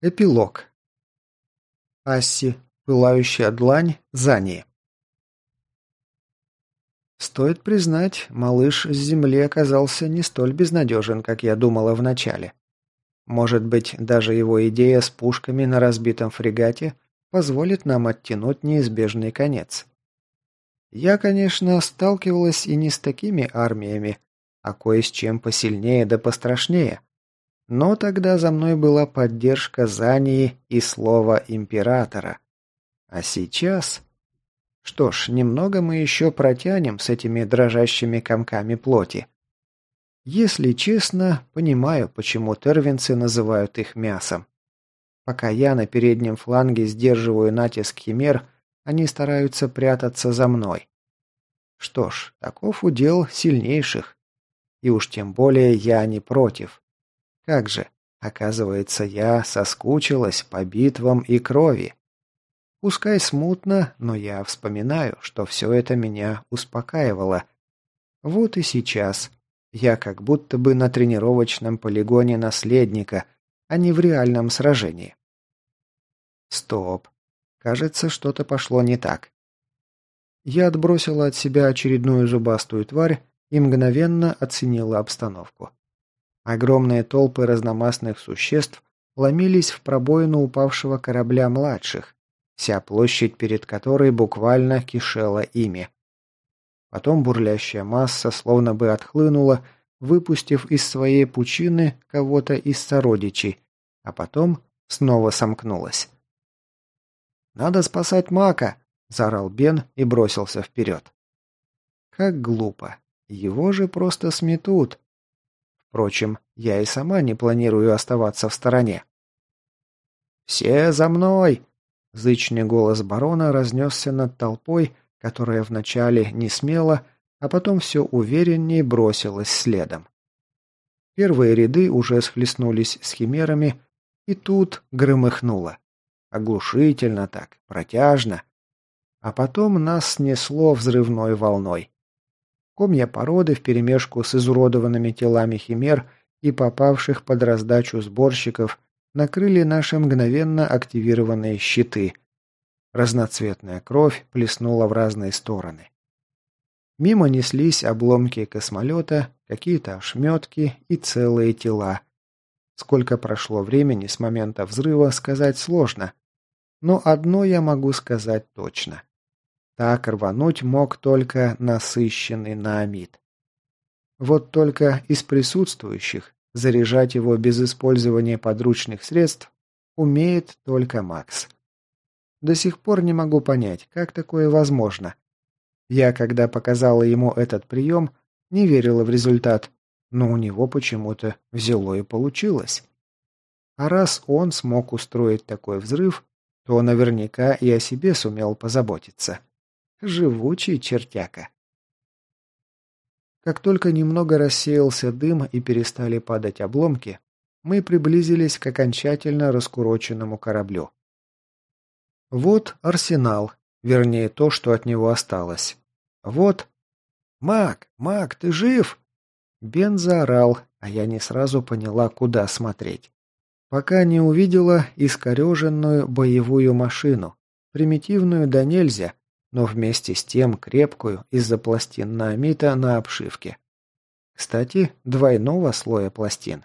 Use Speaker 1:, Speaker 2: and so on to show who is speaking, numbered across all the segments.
Speaker 1: Эпилог. Асси. Пылающая длань. Зани. Стоит признать, малыш с земли оказался не столь безнадежен, как я думала вначале. Может быть, даже его идея с пушками на разбитом фрегате позволит нам оттянуть неизбежный конец. Я, конечно, сталкивалась и не с такими армиями, а кое с чем посильнее да пострашнее – но тогда за мной была поддержка Зании и слова императора. А сейчас... Что ж, немного мы еще протянем с этими дрожащими комками плоти. Если честно, понимаю, почему тервинцы называют их мясом. Пока я на переднем фланге сдерживаю натиск химер, они стараются прятаться за мной. Что ж, таков удел сильнейших. И уж тем более я не против. Как же, оказывается, я соскучилась по битвам и крови. Пускай смутно, но я вспоминаю, что все это меня успокаивало. Вот и сейчас. Я как будто бы на тренировочном полигоне наследника, а не в реальном сражении. Стоп. Кажется, что-то пошло не так. Я отбросила от себя очередную зубастую тварь и мгновенно оценила обстановку. Огромные толпы разномастных существ ломились в пробоину упавшего корабля младших, вся площадь перед которой буквально кишела ими. Потом бурлящая масса словно бы отхлынула, выпустив из своей пучины кого-то из сородичей, а потом снова сомкнулась. «Надо спасать Мака!» – заорал Бен и бросился вперед. Как глупо. Его же просто сметут, Впрочем, я и сама не планирую оставаться в стороне. «Все за мной!» Зычный голос барона разнесся над толпой, которая вначале не смела, а потом все увереннее бросилась следом. Первые ряды уже схлестнулись с химерами, и тут громыхнуло. Оглушительно так, протяжно. А потом нас снесло взрывной волной. Комья породы вперемешку с изуродованными телами химер и попавших под раздачу сборщиков накрыли наши мгновенно активированные щиты. Разноцветная кровь плеснула в разные стороны. Мимо неслись обломки космолета, какие-то ошметки и целые тела. Сколько прошло времени с момента взрыва, сказать сложно. Но одно я могу сказать точно. Так рвануть мог только насыщенный наамид. Вот только из присутствующих заряжать его без использования подручных средств умеет только Макс. До сих пор не могу понять, как такое возможно. Я, когда показала ему этот прием, не верила в результат, но у него почему-то взяло и получилось. А раз он смог устроить такой взрыв, то наверняка и о себе сумел позаботиться. Живучий чертяка. Как только немного рассеялся дым и перестали падать обломки, мы приблизились к окончательно раскуроченному кораблю. Вот арсенал, вернее то, что от него осталось. Вот... «Мак! Мак, ты жив?» Бен заорал, а я не сразу поняла, куда смотреть. Пока не увидела искореженную боевую машину, примитивную до нельзя, но вместе с тем крепкую из-за пластин наамита на обшивке. Кстати, двойного слоя пластин.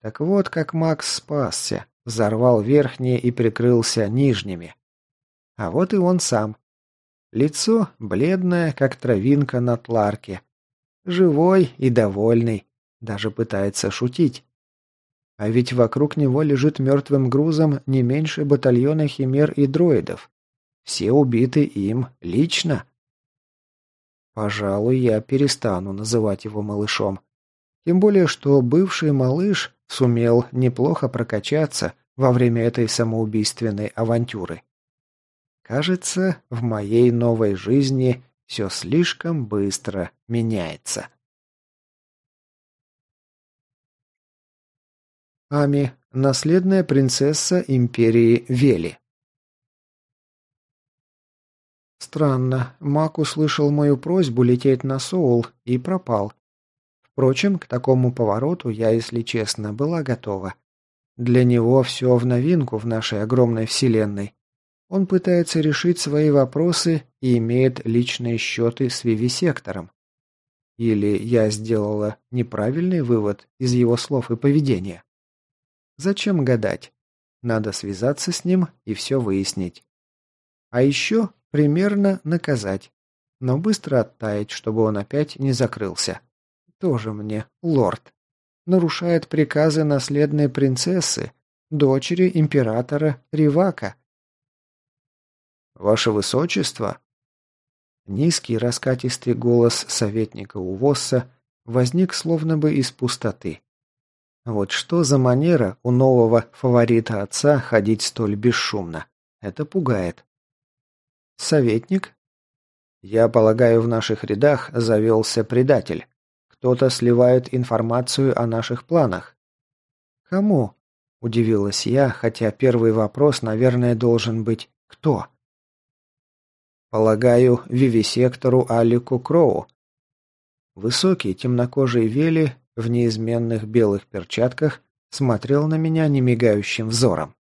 Speaker 1: Так вот, как Макс спасся, взорвал верхние и прикрылся нижними. А вот и он сам. Лицо бледное, как травинка на тларке. Живой и довольный, даже пытается шутить. А ведь вокруг него лежит мертвым грузом не меньше батальона химер и дроидов. Все убиты им лично. Пожалуй, я перестану называть его малышом. Тем более, что бывший малыш сумел неплохо прокачаться во время этой самоубийственной авантюры. Кажется, в моей новой жизни все слишком быстро меняется. Ами – наследная принцесса империи Вели. Странно, Мак услышал мою просьбу лететь на Соул и пропал. Впрочем, к такому повороту я, если честно, была готова. Для него все в новинку в нашей огромной вселенной. Он пытается решить свои вопросы и имеет личные счеты с вивисектором. Или я сделала неправильный вывод из его слов и поведения? Зачем гадать? Надо связаться с ним и все выяснить. А еще примерно наказать. Но быстро оттаять, чтобы он опять не закрылся. Тоже мне лорд. Нарушает приказы наследной принцессы, дочери императора Ривака. «Ваше Высочество!» Низкий раскатистый голос советника Увосса возник словно бы из пустоты. Вот что за манера у нового фаворита отца ходить столь бесшумно? Это пугает. Советник? Я полагаю, в наших рядах завелся предатель. Кто-то сливает информацию о наших планах. Кому? Удивилась я, хотя первый вопрос, наверное, должен быть «Кто?». Полагаю, вивисектору Алику Кроу. Высокий, темнокожий Вели в неизменных белых перчатках смотрел на меня немигающим взором.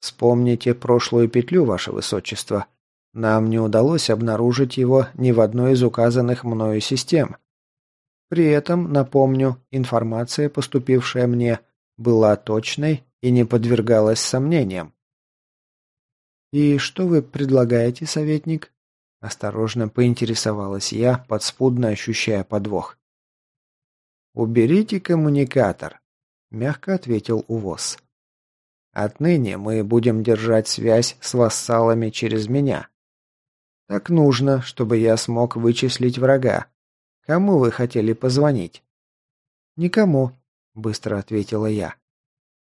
Speaker 1: «Вспомните прошлую петлю, ваше высочество. Нам не удалось обнаружить его ни в одной из указанных мною систем. При этом, напомню, информация, поступившая мне, была точной и не подвергалась сомнениям. «И что вы предлагаете, советник?» Осторожно поинтересовалась я, подспудно ощущая подвох. «Уберите коммуникатор», — мягко ответил Увоз. «Отныне мы будем держать связь с вассалами через меня. Так нужно, чтобы я смог вычислить врага. Кому вы хотели позвонить?» «Никому», — быстро ответила я.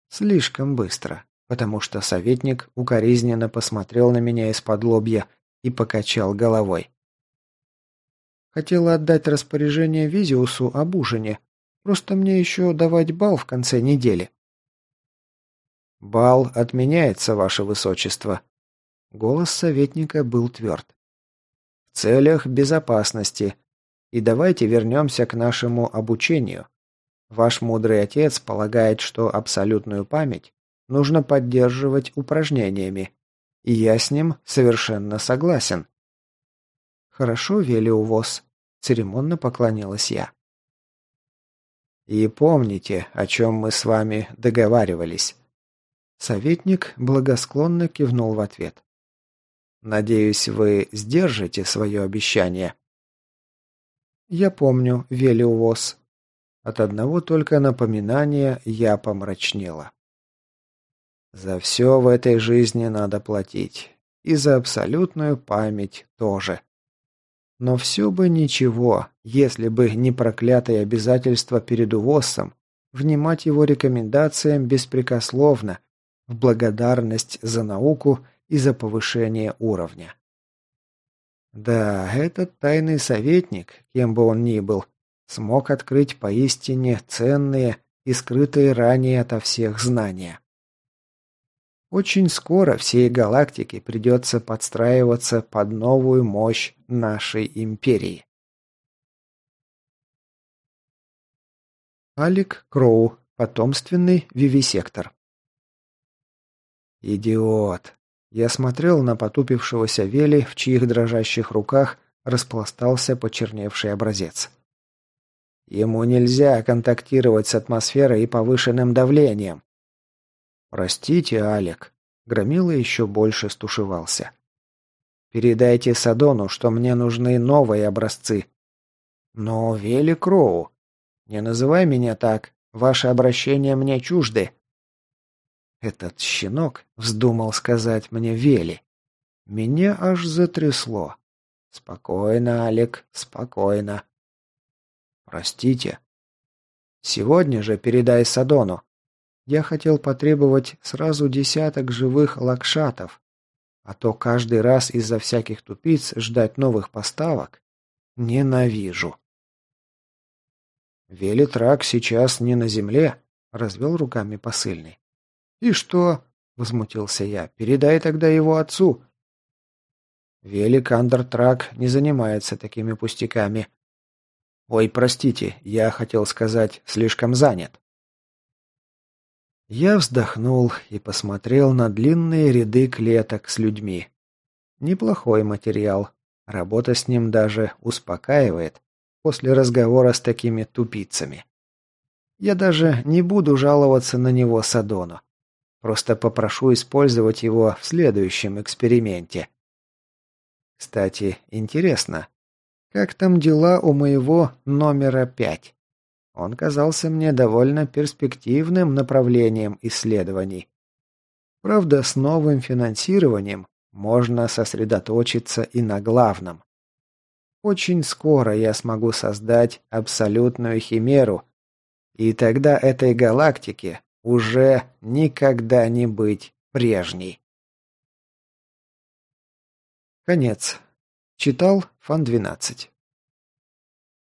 Speaker 1: «Слишком быстро, потому что советник укоризненно посмотрел на меня из-под лобья и покачал головой. Хотела отдать распоряжение Визиусу об ужине, Просто мне еще давать бал в конце недели». «Бал отменяется, ваше высочество». Голос советника был тверд. «В целях безопасности. И давайте вернемся к нашему обучению. Ваш мудрый отец полагает, что абсолютную память нужно поддерживать упражнениями. И я с ним совершенно согласен». «Хорошо, Велиувоз», — церемонно поклонилась я. И помните, о чем мы с вами договаривались». Советник благосклонно кивнул в ответ. «Надеюсь, вы сдержите свое обещание». «Я помню, Велиувоз». От одного только напоминания я помрачнела. «За все в этой жизни надо платить. И за абсолютную память тоже». Но все бы ничего, если бы не проклятое обязательство перед УВОСом внимать его рекомендациям беспрекословно, в благодарность за науку и за повышение уровня. Да, этот тайный советник, кем бы он ни был, смог открыть поистине ценные и скрытые ранее ото всех знания. Очень скоро всей галактике придется подстраиваться под новую мощь нашей империи. Алик Кроу, потомственный вивисектор. «Идиот!» Я смотрел на потупившегося Вели, в чьих дрожащих руках распластался почерневший образец. Ему нельзя контактировать с атмосферой и повышенным давлением. «Простите, Алек». Громила еще больше стушевался. «Передайте Садону, что мне нужны новые образцы». «Но, Вели Кроу, не называй меня так. Ваши обращения мне чужды». Этот щенок вздумал сказать мне Вели. Меня аж затрясло. «Спокойно, Алек, спокойно». «Простите». «Сегодня же передай Садону. Я хотел потребовать сразу десяток живых лакшатов, а то каждый раз из-за всяких тупиц ждать новых поставок ненавижу. «Велитрак сейчас не на земле», — развел руками посыльный. «И что?» — возмутился я. «Передай тогда его отцу». Велик Андертрак не занимается такими пустяками. «Ой, простите, я хотел сказать, слишком занят». Я вздохнул и посмотрел на длинные ряды клеток с людьми. Неплохой материал. Работа с ним даже успокаивает после разговора с такими тупицами. Я даже не буду жаловаться на него Садону. Просто попрошу использовать его в следующем эксперименте. Кстати, интересно, как там дела у моего номера пять? Он казался мне довольно перспективным направлением исследований. Правда, с новым финансированием можно сосредоточиться и на главном. Очень скоро я смогу создать абсолютную химеру, и тогда этой галактике уже никогда не быть прежней. Конец. Читал Фан 12.